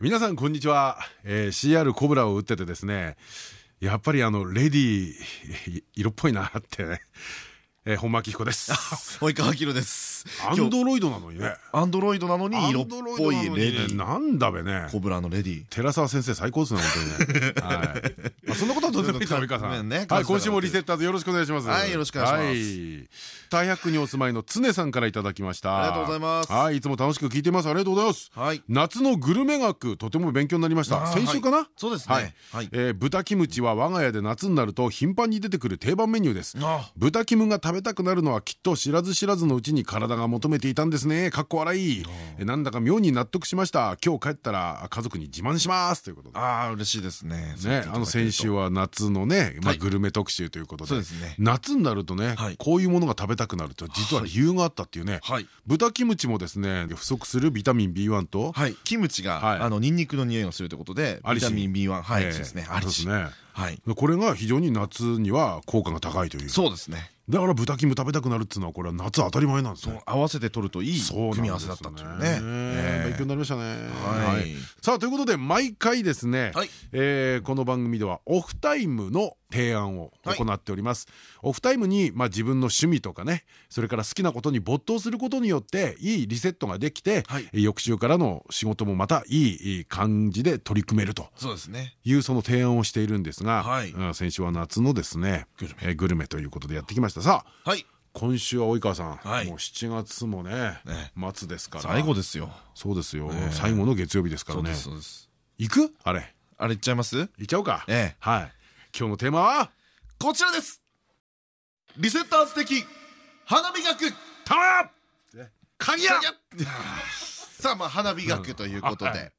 皆さんこんにちは、えー、CR コブラを打っててですねやっぱりあのレディー 色っぽいなってねえー、本間明彦です。及川明です。アンドロイドなのにね。アンドロイドなのに色っぽいレディー。なんだべね。コブラのレディー。寺澤先生最高ですね本当にね。はい。まあそんなことはどうでもいいです上川さん。はい今週もリセッターズよろしくお願いします。はいよろしくお願いします。大白にお住まいの常さんからいただきました。ありがとうございます。はいいつも楽しく聞いてますありがとうございます。はい。夏のグルメ学とても勉強になりました。先週かな？そうですね。はい。え豚キムチは我が家で夏になると頻繁に出てくる定番メニューです。豚キムが食べたくなるのはきっと知らず知らずのうちに体が求めていたんですね。かっこ笑い。なんだか妙に納得しました。今日帰ったら家族に自慢します。ということで。ああ嬉しいですね。ねあの先週は夏のねまあグルメ特集ということで。夏になるとねこういうものが食べたくなると実は理由があったっていうね。豚キムチもですね不足するビタミン B1 と。キムチがあのニンニクの匂いがするということでビタミン B1 はい。そうですね。ありですねこれが非常に夏には効果が高いという。そうですね。だから豚キム食べたくなるっていうのはこれは夏当たり前なんですね。合わせて取るといい組み合わせだったっていうね。勉強になりましたね。はい。さあということで毎回ですねこの番組ではオフタイムの提案を行っております、オフタイムにまあ自分の趣味とかねそれから好きなことに没頭することによっていいリセットができて、翌週からの仕事もまたいい感じで取り組めると。そうですね。いうその提案をしているんですが、先週は夏のですねグルメ。ということでやってきました。さあ、はい。今週は及川さん、もう7月もね末ですから。最後ですよ。そうですよ。最後の月曜日ですからね。行く？あれ。あれ行っちゃいます？行っちゃおうか。はい今日のテーマは？こちらです。リセッターズ的花火学。たま鍵や！さあまあ花火学ということで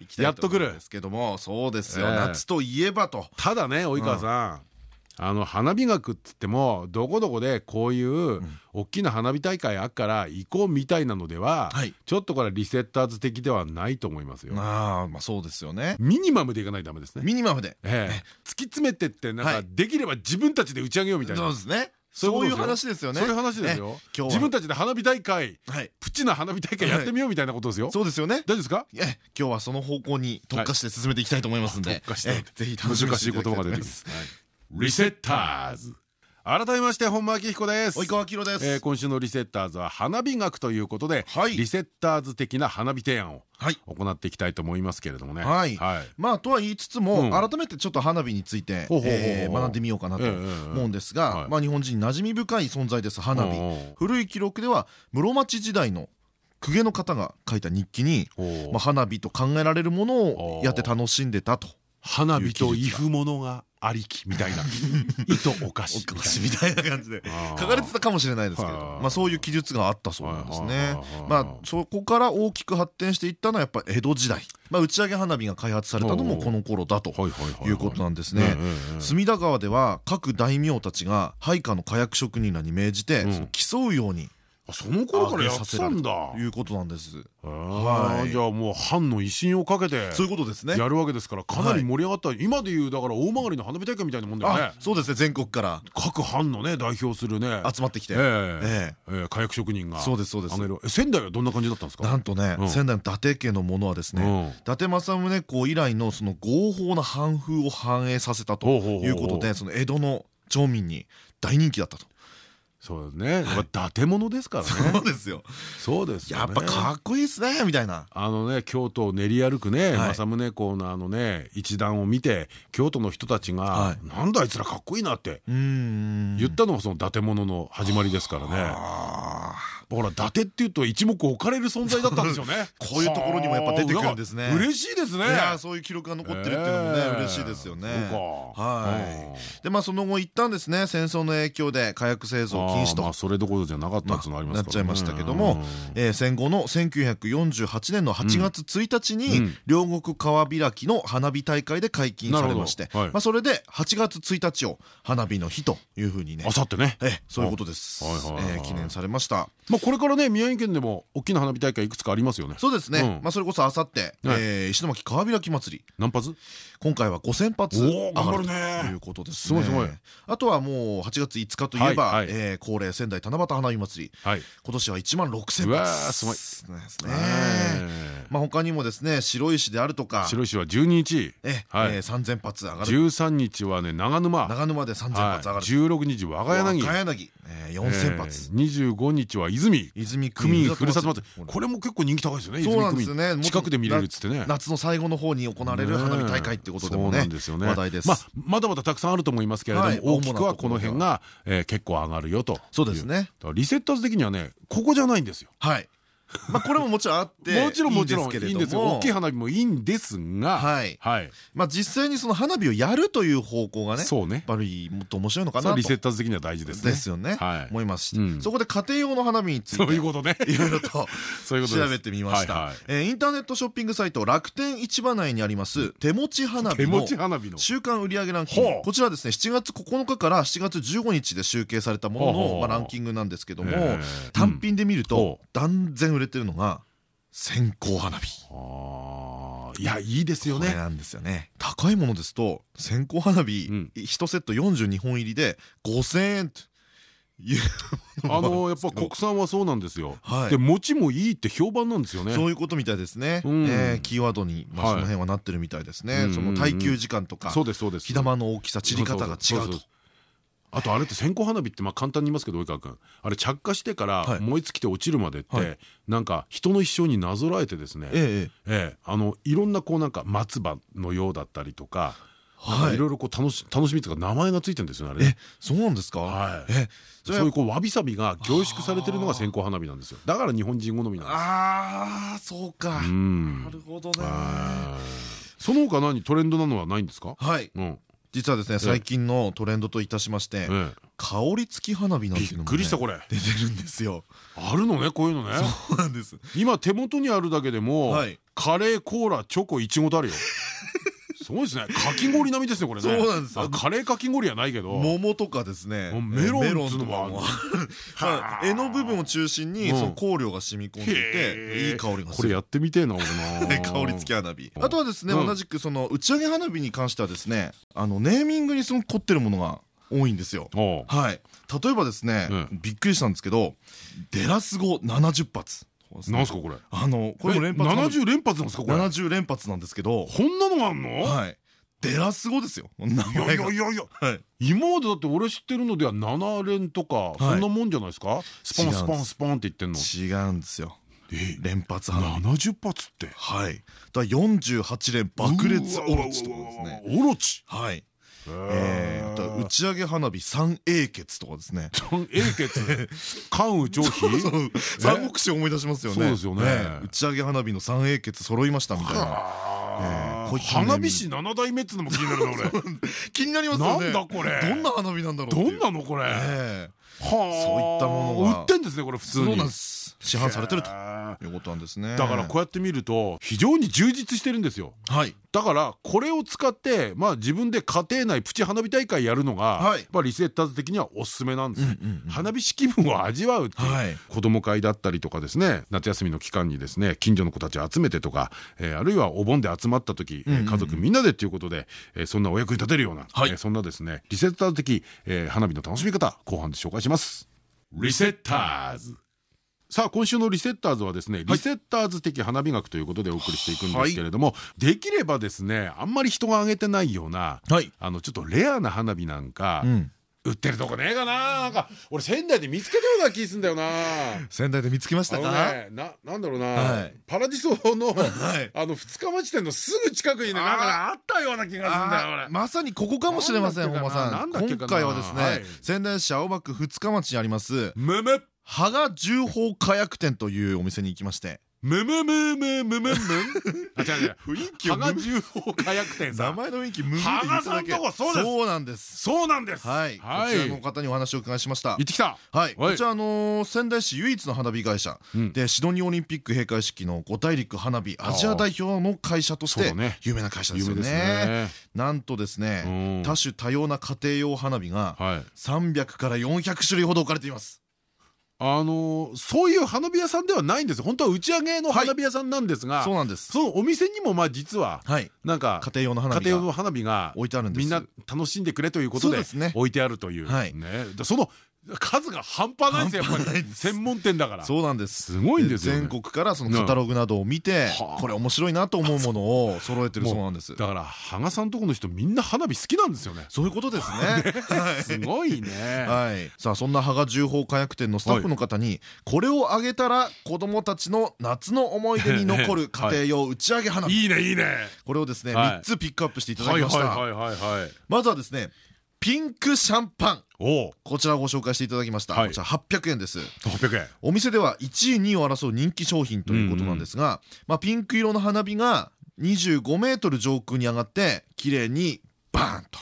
い。きたいと思うんですけどもそうですよ。夏といえばと。ただね及川さんあの花火学っつってもどこどこでこういう大きな花火大会あっから行こうみたいなのでは、ちょっとこれリセッターズ的ではないと思いますよ。ああまあそうですよね。ミニマムでいかないとダメですね。ミニマムで。ええ、突き詰めてってなんかできれば自分たちで打ち上げようみたいな。そうですね。そういう話ですよね。そういう話ですよ。自分たちで花火大会、プチな花火大会やってみようみたいなことですよ。そうですよね。大丈夫ですか？今日はその方向に特化して進めていきたいと思いますんで、ぜひ難しい言葉が出てきます。リセッターズ。改めまして本間明彦です。及川明です、えー、今週のリセッターズは花火学ということで、はい、リセッターズ的な花火提案を行っていきたいと思いますけれどもね。はい、はい、まあとは言いつつも、うん、改めてちょっと花火について学んでみようかなと思うんですがまあ日本人馴染み深い存在です花火。古い記録では室町時代の公家の方が書いた日記に、まあ、花火と考えられるものをやって楽しんでたと花火と威風ものがありきみたいな。糸お菓子みたいな感じで。書かれてたかもしれないですけど。まあそういう記述があったそうなんですね。まあそこから大きく発展していったのはやっぱ江戸時代。まあ打ち上げ花火が開発されたのもこの頃だということなんですね。隅田川では各大名たちが配下の火薬職人らに命じて競うようにその頃からやってたんだいうことなんです。はい。じゃあもう藩の威信をかけて そういうことですね。やるわけですからかなり盛り上がった。今でいうだから大曲の花火大会みたいなもんだよね。そうですね。全国から。各藩のね代表するね。集まってきて。火薬職人がそうですそうです。仙台はどんな感じだったんですか？なんとね仙台の伊達家のものはですね伊達政宗公以来のその合法な藩風を反映させたということでその江戸の町民に大人気だったとそうですね。やっぱ伊達物ですからね。そうですよ。そうです。やっぱかっこいいですねみたいな。あのね京都を練り歩くね政宗公のあのね一団を見て京都の人たちがなんだあいつらかっこいいなって言ったのがその伊達物の始まりですからね。ぱほら伊達っていうと一目置かれる存在だったんですよね。こういうところにもやっぱ出てくるんですね。嬉しいですね。いやそういう記録が残ってるっていうのもね嬉しいですよね。はい。でまあその後一旦ですね。戦争の影響で火薬製造禁止と。それどころじゃなかったっていうのありますなっちゃいましたけども戦後の1948年の8月1日に両国川開きの花火大会で解禁されましてまあそれで8月1日を花火の日というふうにね。あさってね。そういうことです。記念されました。まあこれからね宮城県でも大きな花火大会いくつかありますよね。そうですね。まあそれこそあさって石巻川開き祭り。何発？今回は5000発上がるということですすごいすごい。あとはもう8月5日といえば恒例仙台七夕花火祭り。今年は1万6000発すごいですねまあ他にもですね白石であるとか。白石は12日。3000発上がる。13日はね長沼。長沼で3000発上がる。16日和歌柳。和歌柳。4000発。25日は泉泉。区民ふるさと祭り。これも結構人気高いですよね。そうなんですね。近くで見れるっつってね。夏の最後の方に行われる花火大会ってことでもね話題です。まあまだまだたくさんあると思いますけれども大きくはこの辺が結構上がるよとそうですね。リセッターズ的にはねここじゃないんですよ。はいまあこれももちろんあってもちろんもちろんいいんですよ。大きい花火もいいんですが。はい。まあ実際にその花火をやるという方向がねそうね。やっぱりもっと面白いのかなと。リセッターズ的には大事ですね。ですよね。思います。しそこで家庭用の花火についてそういうことね。いろいろと 調べてみました。インターネットショッピングサイト楽天市場内にあります手持ち花火の週間売上ランキング。こちらですね7月9日から7月15日で集計されたもののランキングなんですけども単品で見ると断然売れてるのが線香花火いやいいですよねなんですよね高いものですと線香花火1セット42本入りで5000円あのやっぱ国産はそうなんですよ。で餅もいいって評判なんですよね。そういうことみたいですね。キーワードにまあその辺はなってるみたいですね。その耐久時間とか、そうですそうです。火玉の大きさ散り方が違うと。あとあれって線香花火ってまあ簡単に言いますけど及川君あれ着火してから燃え尽きて落ちるまでってなんか人の一生になぞらえてですねええあのいろんなこうなんか松葉のようだったりとかいろいろこう楽し楽しみというか名前がついてるんですよあれ。そうなんですか？はい。え、そういうこうわびさびが凝縮されてるのが線香花火なんですよ。だから日本人好みなんです。ああ、そうか。なるほどね。その他何？トレンドなのはないんですか？はい。うん。実はですね最近のトレンドといたしまして香り付き花火なんていうのも出てるんですよ。あるのねこういうのね。そうなんです。今手元にあるだけでもカレーコーラチョコいちごとあるよすごいですね。かき氷並みですねこれね。そうなんです。カレーかき氷はないけど。桃とかですね。メロンっていうのも。ある柄の部分を中心にその香料が染み込んでいていい香りがする。これやってみてえな俺な。香り付き花火。あとはですね同じくその打ち上げ花火に関してはですねあのネーミングにすごく凝ってるものが多いんですよ。はい。例えばですねびっくりしたんですけどデラス語70発なんすかこれ。あのこれも連発70連発なんですかこれ。70連発なんですけど。こんなのがあんの？はい。デラス語ですよ。いやいやいやいや。今までだって俺知ってるのでは7連とかそんなもんじゃないですか？スパンスパンスパンって言ってんの。違うんですよ。連発花火70発って？はい。だ48連爆裂オロチとかですね。オロチ？はいえー、打ち上げ花火三英傑とかですね。三英傑？関羽上飛三国志思い出しますよね。そうですよね。打ち上げ花火の三英傑揃いましたみたいな。花火師七代目っつのも気になるな俺。気になりますよね。なんだこれ？どんな花火なんだろうどんなのこれ？そういったものが。売ってんですねこれ普通に市販されてると。いうことなんですね。だからこうやって見ると非常に充実してるんですよ。はい。だからこれを使ってまあ自分で家庭内プチ花火大会やるのがやっぱリセッターズ的にはおすすめなんです花火師気分を味わうっていう子供会だったりとかですね夏休みの期間にですね近所の子たち集めてとかあるいはお盆で集まった時家族みんなでっていうことでそんなお役に立てるようなそんなですねリセッターズ的花火の楽しみ方後半で紹介します。リセッターズさあ今週のリセッターズはですね、リセッターズ的花火学ということでお送りしていくんですけれども、できればですねあんまり人が挙げてないような、あのちょっとレアな花火なんか、売ってるとこねえかな。なんか俺仙台で見つけたような気すんだよな。仙台で見つけましたか？ななんだろうな。パラディソの あの二日町店のすぐ近くにねなんかあったような気がするんだよ俺。まさにここかもしれません本間さん今回はですね仙台市青葉区二日町にありますむむ羽賀重宝火薬店というお店に行きまして。むむむむむむむあ違う違う。雰囲気羽賀重宝火薬店さ名ん前の雰囲気無理で羽賀さんとこそうです。そうなんです。そうなんです。はい。こちらの方にお話を伺いしました。行ってきた。はい、こちらあのー仙台市唯一の花火会社、うん。でシドニーオリンピック閉会式の五大陸花火アジア代表の会社として有名な会社ですよね。なんとですね、うん。多種多様な家庭用花火がはい。300から400種類ほど置かれていますあのーそういう花火屋さんではないんです。本当は打ち上げの花火屋さんなんですがそうなんです。そのお店にもまあ実ははい。なんか家庭用の花火が置いてあるんです。みんな楽しんでくれということで置いてあるという。はい。ね。でその数が半端ないですよやっぱり。専門店だから。そうなんです。すごいんです全国からそのカタログなどを見てはあこれ面白いなと思うものを揃えてるそうなんです。だから羽賀さんとこの人みんな花火好きなんですよね。そういうことですね。は いすごいね。はい、さあそんな羽賀重宝火薬店のスタッフの方にこれをあげたら子供たちの夏の思い出に残る家庭 用打ち上げ花火。いいねいいね。これをですねはい。3つピックアップしていただはいきました。はいはいはいはい。まずはですねピンクシャンパン。こちらをご紹介していただきました。はい。こちら800円です。800円。お店では1位2位を争う人気商品ということなんですがまあピンク色の花火が25メートル上空に上がって綺麗にバーンと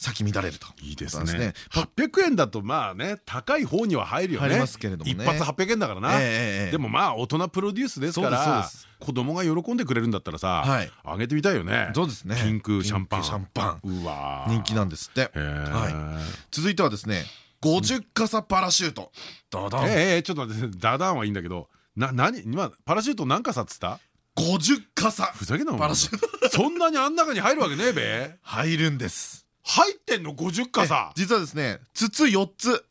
咲き乱れると。いいですね。800円だとまあね高い方には入るよね。入りますけれどもね。一発800円だからな。でもまあ大人プロデュースですかそうら子供が喜んでくれるんだったらさはい。あげてみたいよね。そうですね。ピンクシャンパン。シャンパン。うわー。人気なんですって。は続いてはですね50傘パラシュート。ドドン。えええちょっと待ってダダンはいいんだけどな何今パラシュート何かさっつった？50傘。ふざけんなパラシュート。そんなにあん中に入るわけねえべ。入るんです入ってんの？50かさ。実はですね筒4つ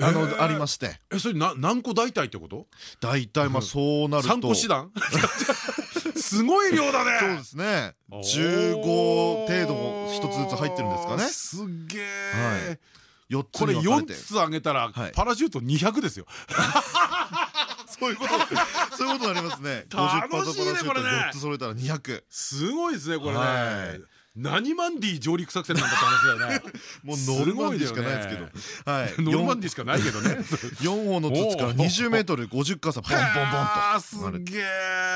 あの、えー。ありまして。えそれな何個大体ってこと？大体まあそうなると。三個師団？すごい量だね。そうですね。おー。15程度一つずつ入ってるんですかね。すっげはえい。4つこれ4に分かれて。つあげたらはい。パラシュート200ですよ。そういうこと。そういうことになりますね。楽しいね50パラシュートこれね。4つ揃えたら200すごいですねこれね。はい何マンディ上陸作戦なんだって話だよね。もうノルマンディしかないですけど。はい。ノルマンディしかないけどね。4本の筒から20メートル50傘ポンポンポンと。あすげ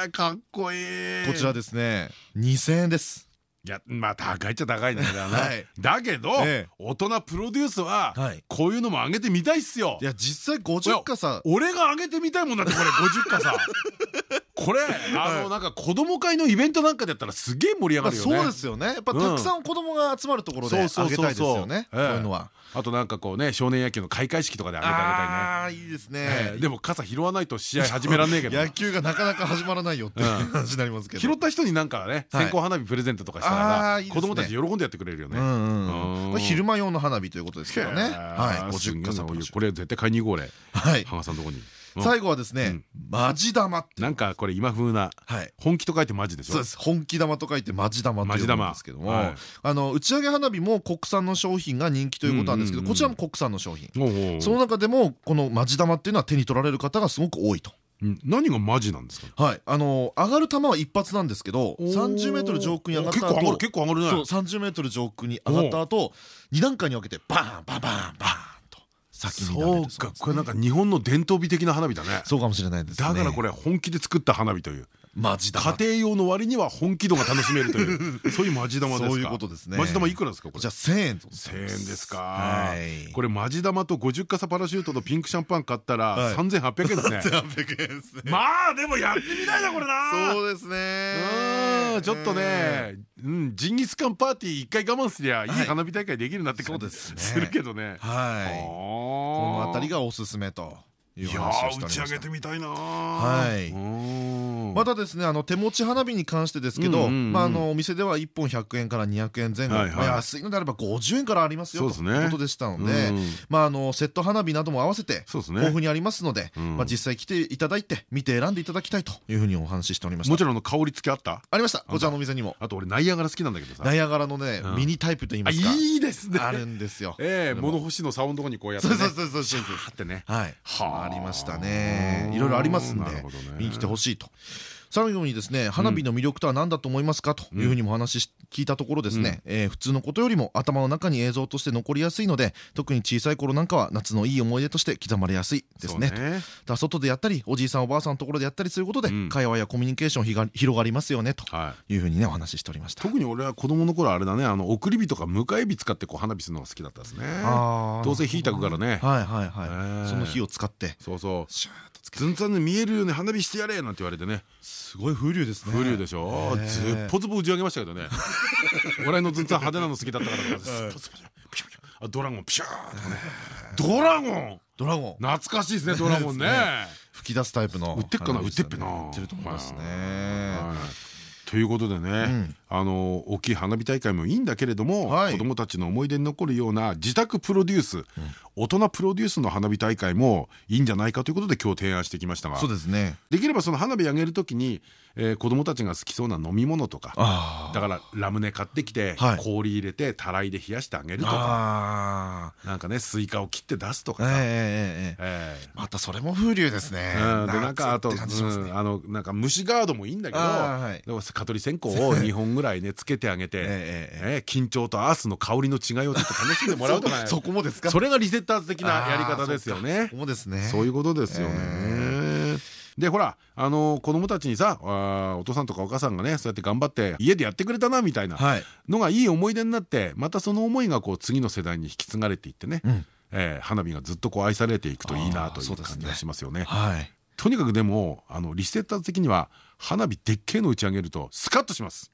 えかっこいい。こちらですね。2000円です。いやまあ高いっちゃ高いんだけどな。はい。だけどええ。大人プロデュースははい。こういうのも上げてみたいっすよ。いや実際50傘俺が上げてみたいもんだってこれ50かさこれあのなんか子供会のイベントなんかでやったらすげえ盛り上まあがるよね。そうですよね。やっぱたくさん子供が集まるところであげたいですよね。こうええいうのは。あとなんかこうね少年野球の開会式とかであげてあああいいですげたいねでも傘拾わないと試合始めらんねえけど。野球がなかなか始まらないよっていう話になりますけど。拾った人になんかねはい。線香花火プレゼントとかしたあら子供たち喜んでやってくれるよね。昼間用の花火ということですけどね。はい。50傘パラシューこれ絶対買いに行こう俺。トはい。羽賀さんのとこに。うん最後はですねマジ玉ってなんかこれ今風なはい。本気と書いてマジでしょ？そうです。本気玉と書いてマジ玉っていうんですけども、あの打ち上げ花火も国産の商品が人気ということなんですけどこちらも国産の商品。その中でもこのマジ玉っていうのは手に取られる方がすごく多いと。うん。何がマジなんですか？はい、あの上がる球は一発なんですけど30メートル上空に上がった後結構上がる結構上がるね。そう30メートル上空に上がった後2段階に分けてバーンバンバンバーン。と先にそうか。これなんか日本の伝統美的な花火だね。そうかもしれないですね。だからこれ本気で作った花火というマジ玉。家庭用の割には本気度が楽しめるという そういうマジ玉ですか？そういうことですね。マジ玉いくらですかこれ？じゃあ1000円1000円ですか。はい。これマジ玉と50傘パラシュートとピンクシャンパン買ったらはい。3800円ですね。800円ですね。まあでもやってみたいなこれな。そうですね。うんちょっとね、うん、ジンギスカンパーティー一回我慢すりゃいいはい。花火大会できるなって感じするけどね。はい。この辺りががおすすめといや打ち上げてみたいな。はい。いまたですねあの手持ち花火に関してですけどお店では1本100円から200円前後。安いのであれば50円からありますよそうですね。ということでしたのでうん。まああのセット花火なども合わせてそうですね。豊富にありますので実際来ていただいて見て選んでいただきたいというふうにお話ししておりました。もちろん香り付きあった？ありました。こちらのお店にも。あと俺ナイアガラ好きなんだけどさ。ナイアガラのねうん。ミニタイプといいまあすか。いいですね。あるんですよ。ええ物干しのサウンドにこうやってね。そうそうそうそうそう。シャーってね。はい。はあありましたね。いろいろありますんでね。見に来てほしいと最後にですね花火の魅力とは何だと思いますかというふうにも話し聞いたところですね、えー普通のことよりも頭の中に映像として残りやすいので特に小さい頃なんかは夏のいい思い出として刻まれやすいですね。とだ外でやったりおじいさんおばあさんのところでやったりすることで、うん。会話やコミュニケーションひが広がりますよねとはいいうふうにねお話ししておりました特に俺は子供の頃あれだね。あの送り火とか迎え火使ってこう花火するのが好きだったですね。どうせ火焚くからね。はいはいはい、えー。その火を使って。そうそう。ずんさんで見えるように花火してやれなんて言われてねすごい風流ですね。風流でしょ？ずっぽずぽ打ち上げましたけどね。俺のずんさん派手なの好きだったからスッポスポピュピュあドラゴン。ピシャーとかね。ドラゴン！ドラゴン。懐かしいですねドラゴン ね。吹き出すタイプの売ってっかな？売ってっぺな売ってると思いますね。はい。ということでね、あの大きい花火大会もいいんだけれども、はい。子どもたちの思い出に残るような自宅プロデュース、大人プロデュースの花火大会もいいんじゃないかということで今日提案してきましたがそうですね。できればその花火上げるときに、えー、子どもたちが好きそうな飲み物とかあだからラムネ買ってきて、はい。氷入れてたらいで冷やしてあげるとかあなんかねスイカを切って出すとかええさ、またそれも風流ですね。ーうんでなんかあと、ね。うんあのなんか虫ガードもいいんだけど、はい。蚊取り線香を2本ぐらいねつけてあげて、ええ緊張とアースの香りの違いをちょっと楽しんでもらうとかね。そそこもですか？それがリセッターズ的なやり方ですよね。そこもですね。そういうことですよね。でほらあの子供たちにさあーお父さんとかお母さんがねそうやって頑張って家でやってくれたなみたいなはい。のがいい思い出になってまたその思いがこう次の世代に引き継がれていってね、うん。えー花火がずっとこう愛されていくといいなという感じがしますよね。はい。とにかくでもあのリセッターズ的には花火でっけえの打ち上げるとスカッとします。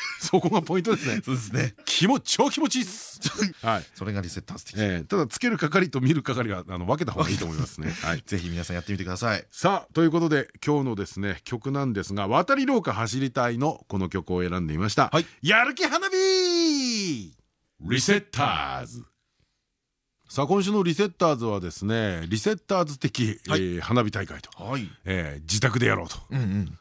そこがポイントですね。そうですね気持ち超気持ちいいっす。はい。それがリセッターズ的えー、ただつける係と見る係はあの分けた方がいいと思いますね。はい。ぜひ皆さんやってみてくださいさあということで今日のですね曲なんですが「渡り廊下走りたい」のこの曲を選んでみました、はいやる気花火リセッターズさあ今週のリセッターズはですねリセッターズ的、はい。えー花火大会と、はい。えー自宅でやろうと。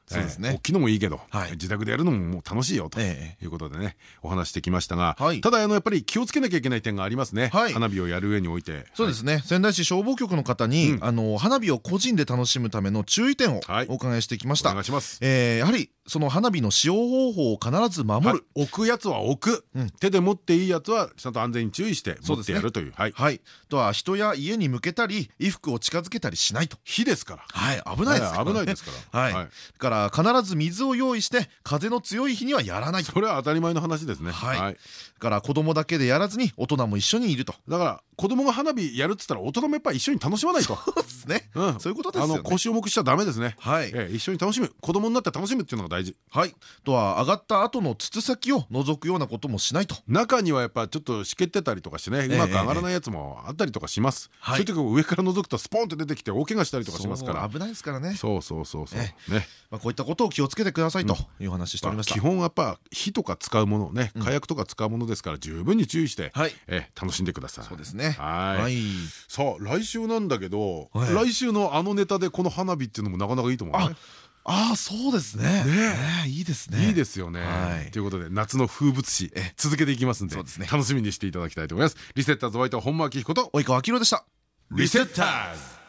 そうですね。えー大きいのもいいけど、はい。自宅でやるのももう楽しいよとえいうことでねお話してきましたが、はい。ただあのやっぱり気をつけなきゃいけない点がありますね、はい。花火をやる上において。そうですね。仙台市消防局の方に、うん。あの花火を個人で楽しむための注意点をはい。お伺いしてきましおた、願いします。えーやはりその花火の使用方法を必ず守る、はい。置くやつは置く、うん。手で持っていいやつはちゃんと安全に注意して持ってやるという。はい。はい、とは人や家に向けたり衣服を近づけたりしないと。火ですから。はい。危ないですから、ね、危ないですから。はい、だから必ず水を用意して風の強い日にはやらない。とそれは当たり前の話ですねはいはいだから子供だけでやらずに大人も一緒にいるとだから子供が花火やるっつったら大人もやっぱり一緒に楽しまないと。そうですね、うん。そういうことですよね。あの腰重くしちゃダメですね。はい。ええ一緒に楽しむ子供になって楽しむっていうのが大事。はい。とは上がった後の筒先を覗くようなこともしないと。中にはやっぱちょっとしけってたりとかしてねうまく上がらないやつもあったりとかします。はい。そういう時も上から覗くとスポンって出てきて大怪我したりとかしますから。危ないですからね。そうそうそうそう。えね。まあ、こういったことを気をつけてくださいという話しておりました、基本やっぱ火とか使うものね火薬とか使うものですから十分に注意してはい。え楽しんでください。そうですねはい。はい。さあ来週なんだけどはい。来週のあのネタでこの花火っていうのもなかなかいいと思うね。ああそうですね。いいですね。いいですよね。はい。ということで夏の風物詩続けていきますんで楽しみにしていただきたいと思います。リセッターズホワイト本間明彦と及川明宏でした。リセッターズ